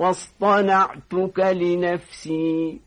واصطنعتك لنفسي.